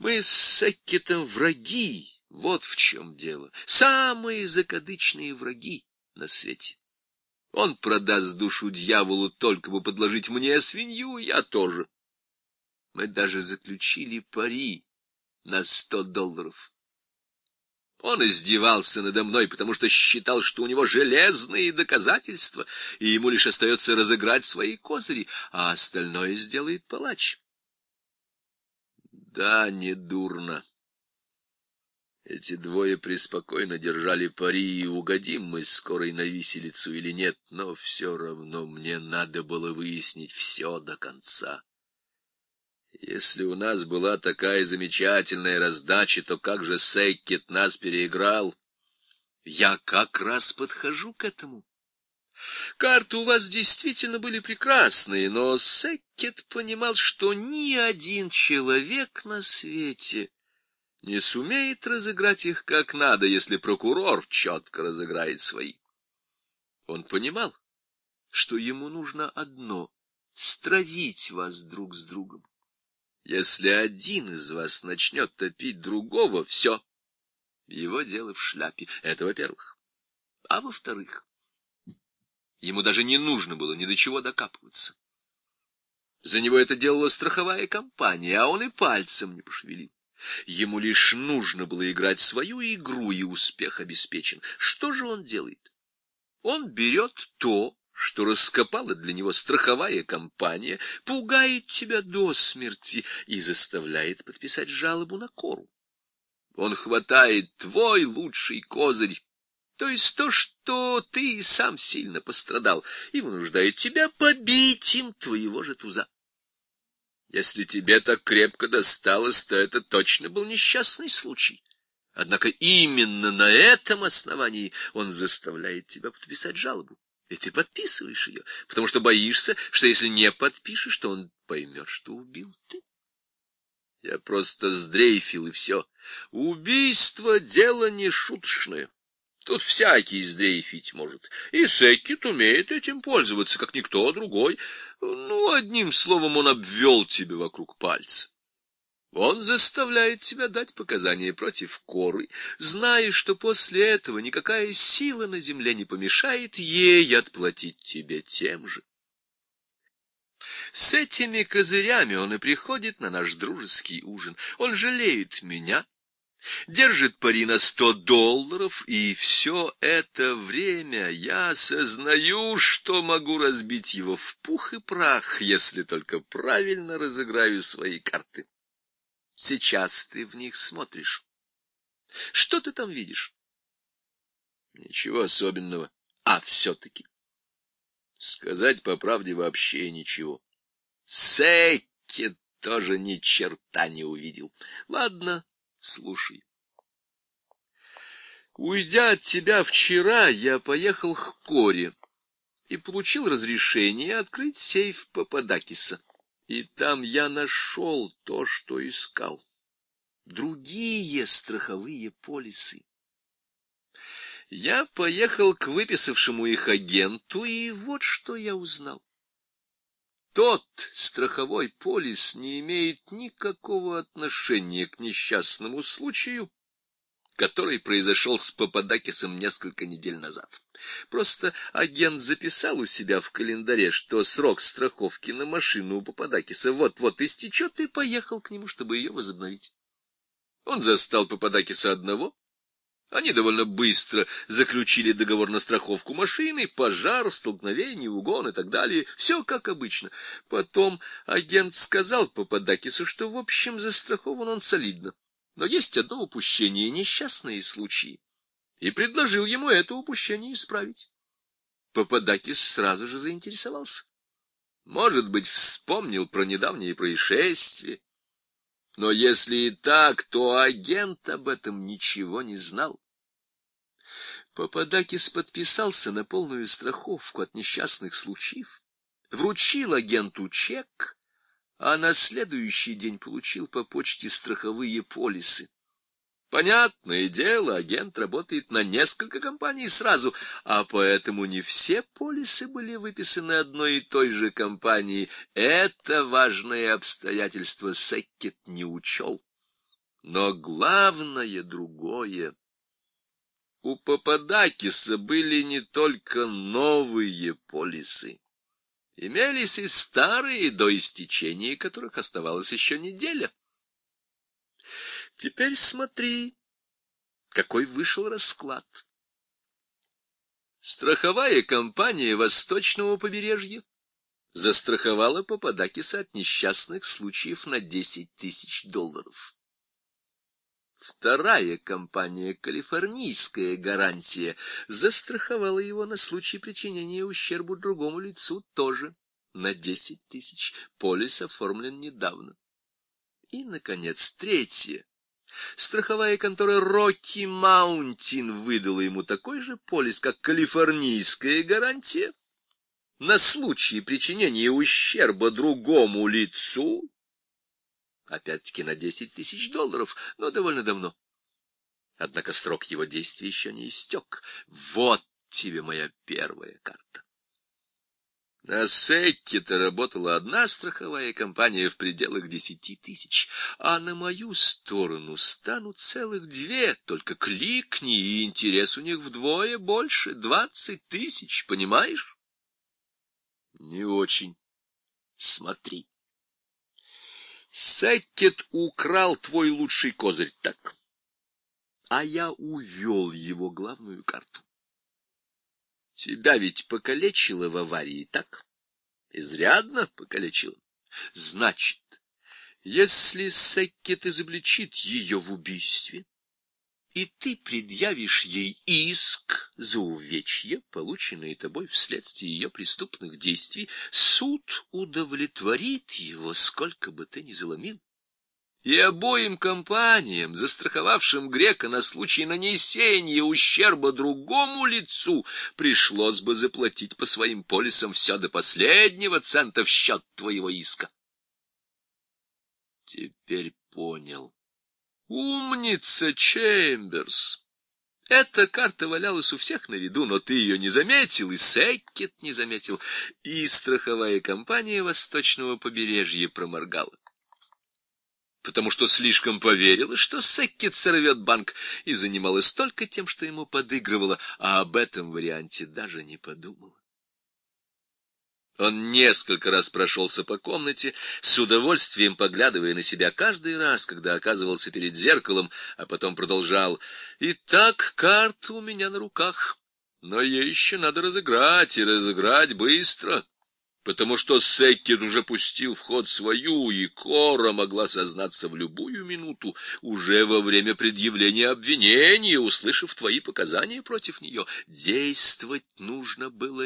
Мы с Секкетом враги, вот в чем дело. Самые закадычные враги на свете. Он продаст душу дьяволу, только бы подложить мне свинью, я тоже. Мы даже заключили пари на сто долларов. Он издевался надо мной, потому что считал, что у него железные доказательства, и ему лишь остается разыграть свои козыри, а остальное сделает палач. Да, не дурно. Эти двое преспокойно держали пари, и угодим мы скорой на виселицу или нет, но все равно мне надо было выяснить все до конца. Если у нас была такая замечательная раздача, то как же Сейкет нас переиграл? Я как раз подхожу к этому. Карты у вас действительно были прекрасные, но Секкет понимал, что ни один человек на свете не сумеет разыграть их как надо, если прокурор четко разыграет свои. Он понимал, что ему нужно одно — стравить вас друг с другом. Если один из вас начнет топить другого, все, его дело в шляпе. Это во-первых. А во-вторых, ему даже не нужно было ни до чего докапываться. За него это делала страховая компания, а он и пальцем не пошевелил. Ему лишь нужно было играть свою игру, и успех обеспечен. Что же он делает? Он берет то, что раскопала для него страховая компания, пугает тебя до смерти и заставляет подписать жалобу на кору. Он хватает твой лучший козырь, то есть то, что ты сам сильно пострадал, и вынуждает тебя побить им твоего же туза. Если тебе так крепко досталось, то это точно был несчастный случай. Однако именно на этом основании он заставляет тебя подписать жалобу. И ты подписываешь ее, потому что боишься, что если не подпишешь, то он поймет, что убил ты. Я просто сдрейфил, и все. Убийство — дело не шуточное. Тут всякий сдрейфить может. И Секкет умеет этим пользоваться, как никто другой. Ну, одним словом, он обвел тебя вокруг пальца. Он заставляет себя дать показания против коры, зная, что после этого никакая сила на земле не помешает ей отплатить тебе тем же. С этими козырями он и приходит на наш дружеский ужин. Он жалеет меня, держит пари на сто долларов, и все это время я осознаю, что могу разбить его в пух и прах, если только правильно разыграю свои карты. Сейчас ты в них смотришь. Что ты там видишь? Ничего особенного. А все-таки. Сказать по правде вообще ничего. Секки тоже ни черта не увидел. Ладно, слушай. Уйдя от тебя вчера, я поехал к Коре и получил разрешение открыть сейф Пападакиса. И там я нашел то, что искал. Другие страховые полисы. Я поехал к выписавшему их агенту, и вот что я узнал. Тот страховой полис не имеет никакого отношения к несчастному случаю, который произошел с Пападакисом несколько недель назад. Просто агент записал у себя в календаре, что срок страховки на машину у Пападакиса вот-вот истечет, и поехал к нему, чтобы ее возобновить. Он застал Пападакиса одного. Они довольно быстро заключили договор на страховку машины, пожар, столкновение, угон и так далее. Все как обычно. Потом агент сказал Пападакису, что, в общем, застрахован он солидно. Но есть одно упущение — несчастные случаи и предложил ему это упущение исправить. Пападакис сразу же заинтересовался. Может быть, вспомнил про недавнее происшествие. Но если и так, то агент об этом ничего не знал. Пападакис подписался на полную страховку от несчастных случаев, вручил агенту чек, а на следующий день получил по почте страховые полисы. Понятное дело, агент работает на несколько компаний сразу, а поэтому не все полисы были выписаны одной и той же компанией. Это важное обстоятельство Секкет не учел. Но главное другое. У Пападакиса были не только новые полисы. Имелись и старые, до истечения которых оставалась еще неделя. Теперь смотри, какой вышел расклад. Страховая компания Восточного побережья застраховала Пападакиса от несчастных случаев на 10 тысяч долларов. Вторая компания «Калифорнийская гарантия» застраховала его на случай причинения ущерба другому лицу тоже на 10 тысяч. Полис оформлен недавно. И, наконец, третья. Страховая контора «Рокки Маунтин» выдала ему такой же полис, как «Калифорнийская гарантия» на случай причинения ущерба другому лицу опять-таки на десять тысяч долларов, но довольно давно. Однако срок его действия еще не истек. Вот тебе моя первая карта. На Секке-то работала одна страховая компания в пределах десяти тысяч, а на мою сторону станут целых две, только кликни, и интерес у них вдвое больше, двадцать тысяч, понимаешь? Не очень. Смотри. Секкет украл твой лучший козырь, так? А я увел его главную карту. Тебя ведь покалечило в аварии, так? Изрядно покалечило. Значит, если Секкет изобличит ее в убийстве, и ты предъявишь ей иск за увечье, полученные тобой вследствие ее преступных действий, суд удовлетворит его, сколько бы ты ни заломил. И обоим компаниям, застраховавшим грека на случай нанесения ущерба другому лицу, пришлось бы заплатить по своим полисам все до последнего цента в счет твоего иска. Теперь понял Умница, Чемберс! Эта карта валялась у всех на виду, но ты ее не заметил, и Секкет не заметил, и страховая компания Восточного побережья проморгала. Потому что слишком поверила, что Секкет сорвет банк, и занималась только тем, что ему подыгрывала, а об этом варианте даже не подумала. Он несколько раз прошелся по комнате, с удовольствием поглядывая на себя каждый раз, когда оказывался перед зеркалом, а потом продолжал. «Итак, карта у меня на руках, но ей еще надо разыграть, и разыграть быстро» потому что Секкин уже пустил в ход свою, и Кора могла сознаться в любую минуту, уже во время предъявления обвинения, услышав твои показания против нее. Действовать нужно было